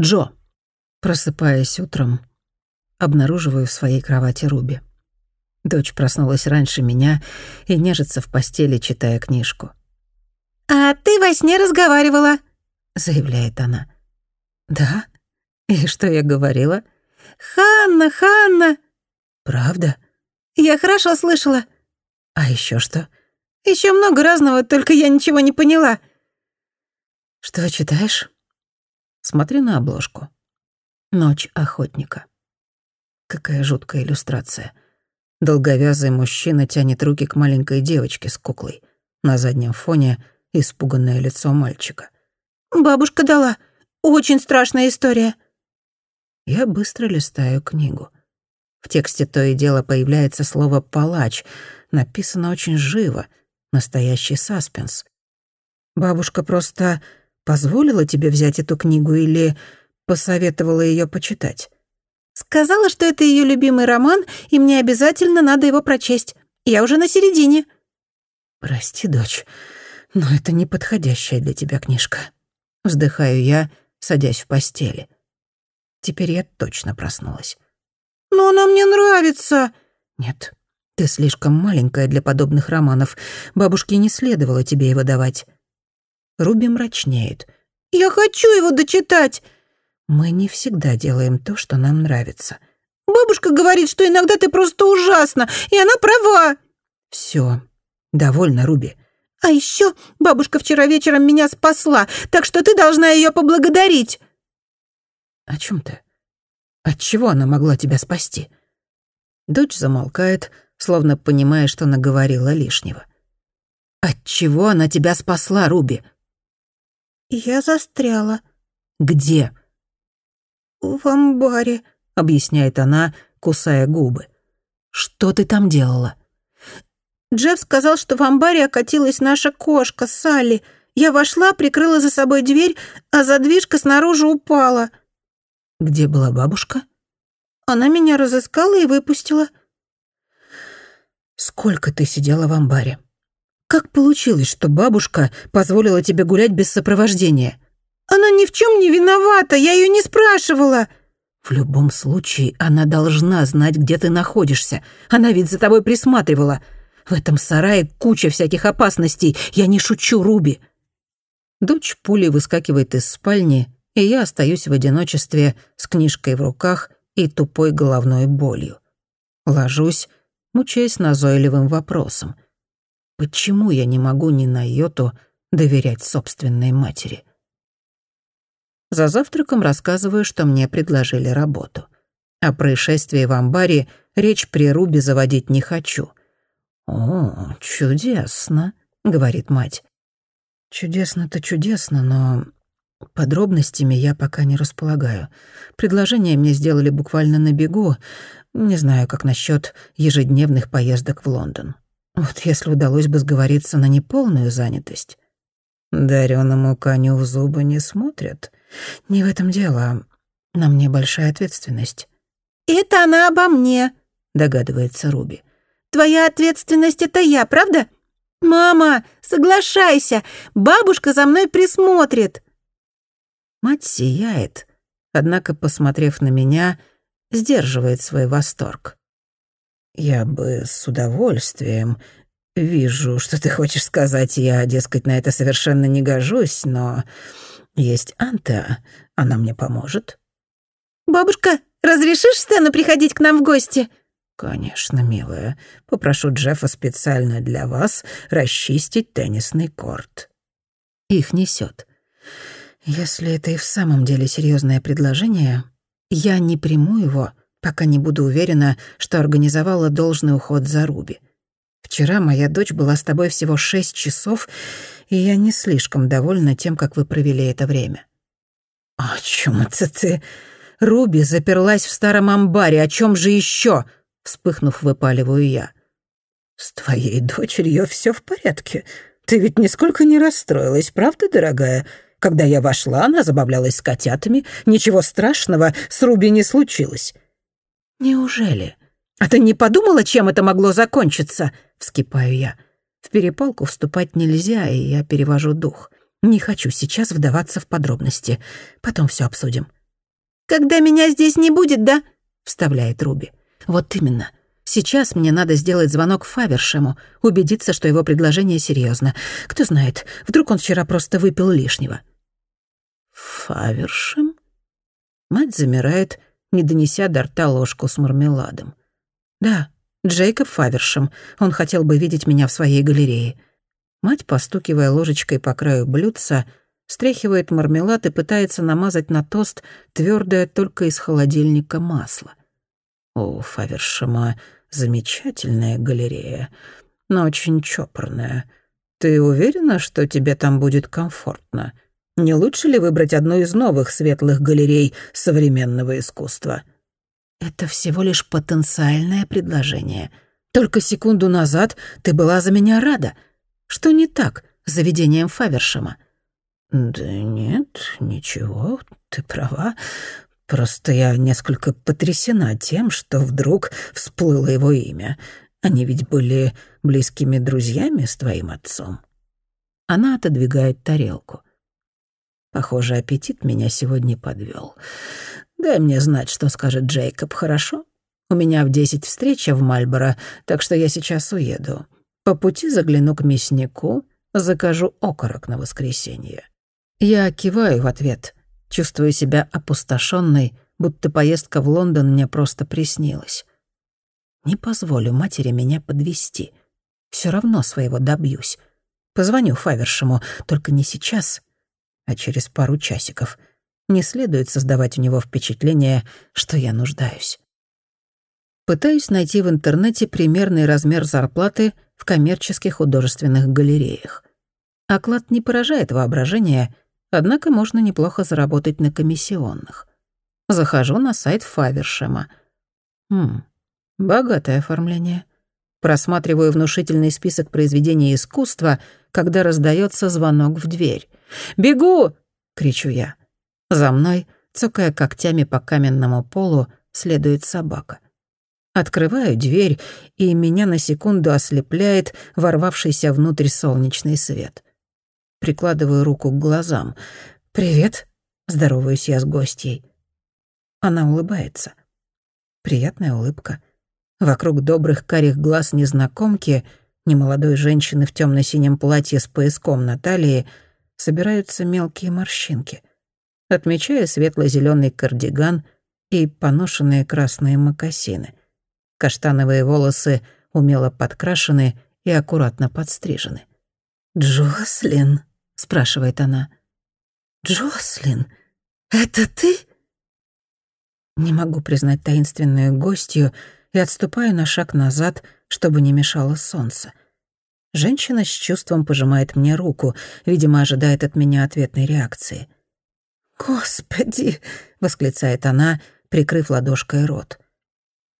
Джо. Просыпаясь утром, обнаруживаю в своей кровати Руби. Дочь проснулась раньше меня и нежится в постели, читая книжку. «А ты во сне разговаривала», — заявляет она. «Да? И что я говорила?» «Ханна, Ханна!» «Правда?» «Я хорошо слышала». «А еще что?» Еще много разного, только я ничего не поняла». «Что читаешь?» Смотри на обложку. «Ночь охотника». Какая жуткая иллюстрация. Долговязый мужчина тянет руки к маленькой девочке с куклой. На заднем фоне испуганное лицо мальчика. «Бабушка дала. Очень страшная история». Я быстро листаю книгу. В тексте то и дело появляется слово «палач». Написано очень живо, настоящий саспенс. Бабушка просто позволила тебе взять эту книгу или посоветовала ее почитать? Сказала, что это ее любимый роман, и мне обязательно надо его прочесть. Я уже на середине. Прости, дочь, но это не подходящая для тебя книжка. Вздыхаю я, садясь в постели. Теперь я точно проснулась. «Но она мне нравится!» «Нет, ты слишком маленькая для подобных романов. Бабушке не следовало тебе его давать». Руби мрачнеет. «Я хочу его дочитать!» Мы не всегда делаем то, что нам нравится. «Бабушка говорит, что иногда ты просто ужасна, и она права!» Все, довольно, Руби. «А еще бабушка вчера вечером меня спасла, так что ты должна ее поблагодарить!» «О чем ты? От чего она могла тебя спасти?» Дочь замолкает, словно понимая, что наговорила лишнего. «От чего она тебя спасла, Руби?» «Я застряла». «Где?» «В амбаре», — объясняет она, кусая губы. «Что ты там делала?» Джефф сказал, что в амбаре окатилась наша кошка, Салли. Я вошла, прикрыла за собой дверь, а задвижка снаружи упала. Где была бабушка? Она меня разыскала и выпустила. Сколько ты сидела в амбаре? Как получилось, что бабушка позволила тебе гулять без сопровождения? Она ни в чем не виновата, я ее не спрашивала. В любом случае, она должна знать, где ты находишься. Она ведь за тобой присматривала. В этом сарае куча всяких опасностей. Я не шучу, Руби. Дочь пули выскакивает из спальни, и я остаюсь в одиночестве с книжкой в руках и тупой головной болью. Ложусь, мучаясь назойливым вопросом. Почему я не могу ни на йоту доверять собственной матери? За завтраком рассказываю, что мне предложили работу. О происшествии в амбаре речь при Рубе заводить не хочу. «О, чудесно», — говорит мать. «Чудесно-то чудесно, но подробностями я пока не располагаю. Предложение мне сделали буквально на бегу. Не знаю, как насчет ежедневных поездок в Лондон. Вот если удалось бы сговориться на неполную занятость. Дарёному коню в зубы не смотрят. Не в этом дело. На мне большая ответственность. «Это она обо мне», — догадывается Руби. «Твоя ответственность — это я, правда? Мама, соглашайся, бабушка за мной присмотрит». Мать сияет, однако, посмотрев на меня, сдерживает свой восторг. «Я бы с удовольствием. Вижу, что ты хочешь сказать. Я, дескать, на это совершенно не гожусь, но есть Анта. Она мне поможет». «Бабушка, разрешишь Стэну приходить к нам в гости?» «Конечно, милая. Попрошу Джеффа специально для вас расчистить теннисный корт». Их несет. Если это и в самом деле серьезное предложение, я не приму его, пока не буду уверена, что организовала должный уход за Руби. Вчера моя дочь была с тобой всего шесть часов, и я не слишком довольна тем, как вы провели это время». «О чем это ты? Руби заперлась в старом амбаре, о чем же еще? Вспыхнув, выпаливаю я. «С твоей дочерью все в порядке. Ты ведь нисколько не расстроилась, правда, дорогая? Когда я вошла, она забавлялась с котятами. Ничего страшного с Руби не случилось». «Неужели? А ты не подумала, чем это могло закончиться?» — вскипаю я. В перепалку вступать нельзя, и я перевожу дух. Не хочу сейчас вдаваться в подробности. Потом все обсудим. «Когда меня здесь не будет, да?» — вставляет Руби. «Вот именно. Сейчас мне надо сделать звонок Фавершему, убедиться, что его предложение серьезно. Кто знает, вдруг он вчера просто выпил лишнего». «Фавершем?» Мать замирает, не донеся до рта ложку с мармеладом. «Да, Джейкоб Фавершем. Он хотел бы видеть меня в своей галерее». Мать, постукивая ложечкой по краю блюдца, стряхивает мармелад и пытается намазать на тост твердое только из холодильника масло. У Фавершема замечательная галерея, но очень чопорная. Ты уверена, что тебе там будет комфортно? Не лучше ли выбрать одну из новых светлых галерей современного искусства? Это всего лишь потенциальное предложение. Только секунду назад ты была за меня рада. Что не так с заведением Фавершема? «Да нет, ничего, ты права. Просто я несколько потрясена тем, что вдруг всплыло его имя. Они ведь были близкими друзьями с твоим отцом». Она отодвигает тарелку. Похоже, аппетит меня сегодня подвел. Дай мне знать, что скажет Джейкоб, хорошо? У меня в десять встреча в Мальборо, так что я сейчас уеду. По пути загляну к мяснику, закажу окорок на воскресенье. Я киваю в ответ, чувствую себя опустошенной, будто поездка в Лондон мне просто приснилась. Не позволю матери меня подвести. Все равно своего добьюсь. Позвоню Фавершему, только не сейчас, а через пару часиков. Не следует создавать у него впечатление, что я нуждаюсь. Пытаюсь найти в интернете примерный размер зарплаты в коммерческих художественных галереях. Оклад не поражает воображение, Однако можно неплохо заработать на комиссионных. Захожу на сайт Фавершема. Хм, богатое оформление. Просматриваю внушительный список произведений искусства, когда раздается звонок в дверь. «Бегу!» — кричу я. За мной, цокая когтями по каменному полу, следует собака. Открываю дверь, и меня на секунду ослепляет ворвавшийся внутрь солнечный свет прикладываю руку к глазам. «Привет», — здороваюсь я с гостьей. Она улыбается. Приятная улыбка. Вокруг добрых карих глаз незнакомки, немолодой женщины в темно синем платье с пояском на талии, собираются мелкие морщинки. Отмечаю светло зеленый кардиган и поношенные красные мокасины. Каштановые волосы умело подкрашены и аккуратно подстрижены. «Джослин», — спрашивает она. «Джослин, это ты?» Не могу признать таинственную гостью и отступаю на шаг назад, чтобы не мешало солнце. Женщина с чувством пожимает мне руку, видимо, ожидает от меня ответной реакции. «Господи!» — восклицает она, прикрыв ладошкой рот.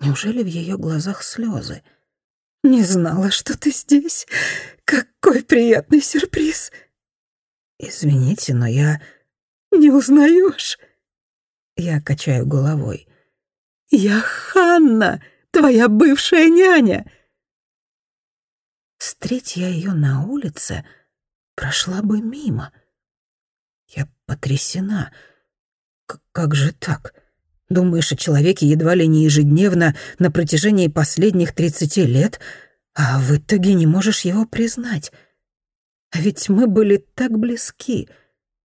Неужели в ее глазах слезы? «Не знала, что ты здесь. Какой приятный сюрприз!» «Извините, но я...» «Не узнаешь?» Я качаю головой. «Я Ханна, твоя бывшая няня!» Встреть я ее на улице, прошла бы мимо. Я потрясена. К как же так? Думаешь о человеке едва ли не ежедневно на протяжении последних тридцати лет, а в итоге не можешь его признать. А ведь мы были так близки.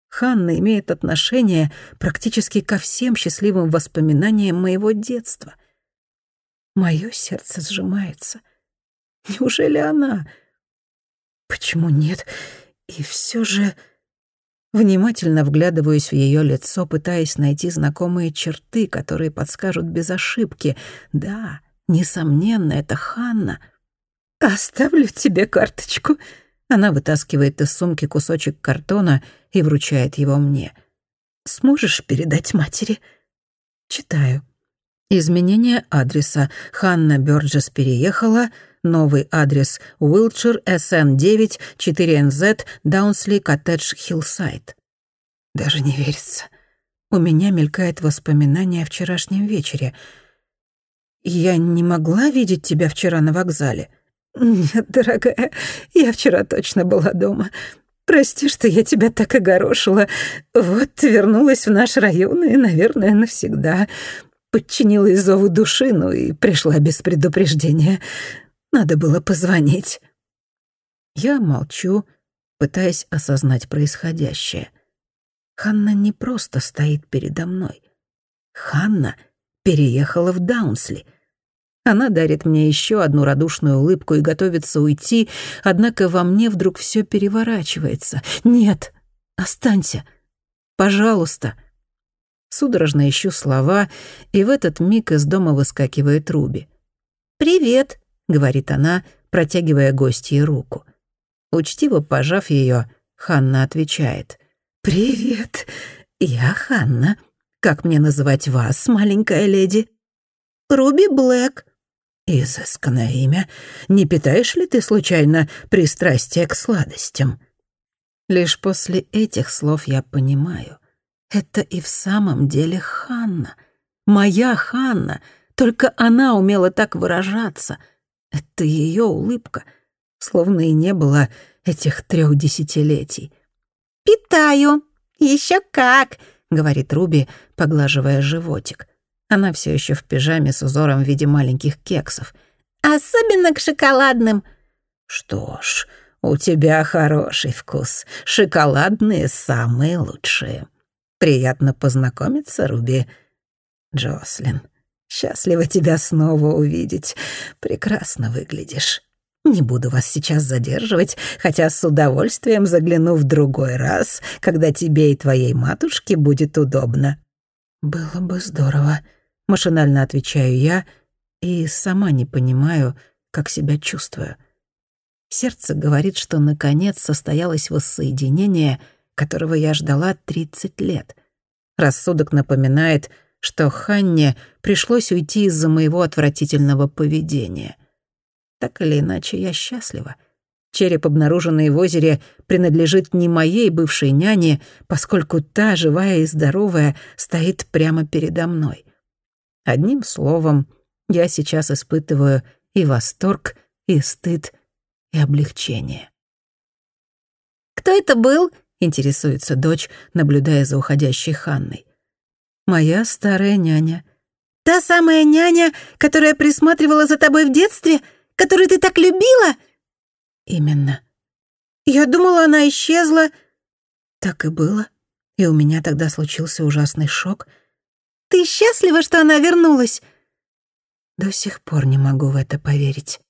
Ханна имеет отношение практически ко всем счастливым воспоминаниям моего детства. Мое сердце сжимается. Неужели она? Почему нет? И все же... Внимательно вглядываюсь в ее лицо, пытаясь найти знакомые черты, которые подскажут без ошибки. Да, несомненно, это Ханна. «Оставлю тебе карточку», она вытаскивает из сумки кусочек картона и вручает его мне. «Сможешь передать матери?» Читаю. Изменение адреса. Ханна Бёрджес переехала. Новый адрес Уилчер, СН9, 4НЗ, Даунсли, Коттедж, Хиллсайд. Даже не верится. У меня мелькает воспоминание о вчерашнем вечере. «Я не могла видеть тебя вчера на вокзале?» «Нет, дорогая, я вчера точно была дома. Прости, что я тебя так огорошила. Вот вернулась в наш район и, наверное, навсегда. Подчинилась зову души, ну и пришла без предупреждения. Надо было позвонить. Я молчу, пытаясь осознать происходящее. Ханна не просто стоит передо мной. Ханна переехала в Даунсли. Она дарит мне еще одну радушную улыбку и готовится уйти, однако во мне вдруг все переворачивается. «Нет, останься. Пожалуйста». Судорожно ищу слова, и в этот миг из дома выскакивает Руби. «Привет», — говорит она, протягивая гостье руку. Учтиво пожав ее, Ханна отвечает. «Привет, я Ханна. Как мне называть вас, маленькая леди?» «Руби Блэк», «Изысканное имя. Не питаешь ли ты, случайно, пристрастие к сладостям?» Лишь после этих слов я понимаю. Это и в самом деле Ханна. Моя Ханна. Только она умела так выражаться. Это ее улыбка. Словно и не было этих трех десятилетий. «Питаю. Еще как», — говорит Руби, поглаживая животик. Она все еще в пижаме с узором в виде маленьких кексов. «Особенно к шоколадным». «Что ж, у тебя хороший вкус. Шоколадные самые лучшие. Приятно познакомиться, Руби. Джослин, счастлива тебя снова увидеть. Прекрасно выглядишь. Не буду вас сейчас задерживать, хотя с удовольствием загляну в другой раз, когда тебе и твоей матушке будет удобно». «Было бы здорово», Машинально отвечаю я и сама не понимаю, как себя чувствую. Сердце говорит, что наконец состоялось воссоединение, которого я ждала 30 лет. Рассудок напоминает, что Ханне пришлось уйти из-за моего отвратительного поведения. Так или иначе, я счастлива. Череп, обнаруженный в озере, принадлежит не моей бывшей няне, поскольку та, живая и здоровая, стоит прямо передо мной. Одним словом, я сейчас испытываю и восторг, и стыд, и облегчение. «Кто это был?» — интересуется дочь, наблюдая за уходящей Ханной. «Моя старая няня». «Та самая няня, которая присматривала за тобой в детстве, которую ты так любила?» «Именно». «Я думала, она исчезла». Так и было. И у меня тогда случился ужасный шок — ты счастлива, что она вернулась?» До сих пор не могу в это поверить.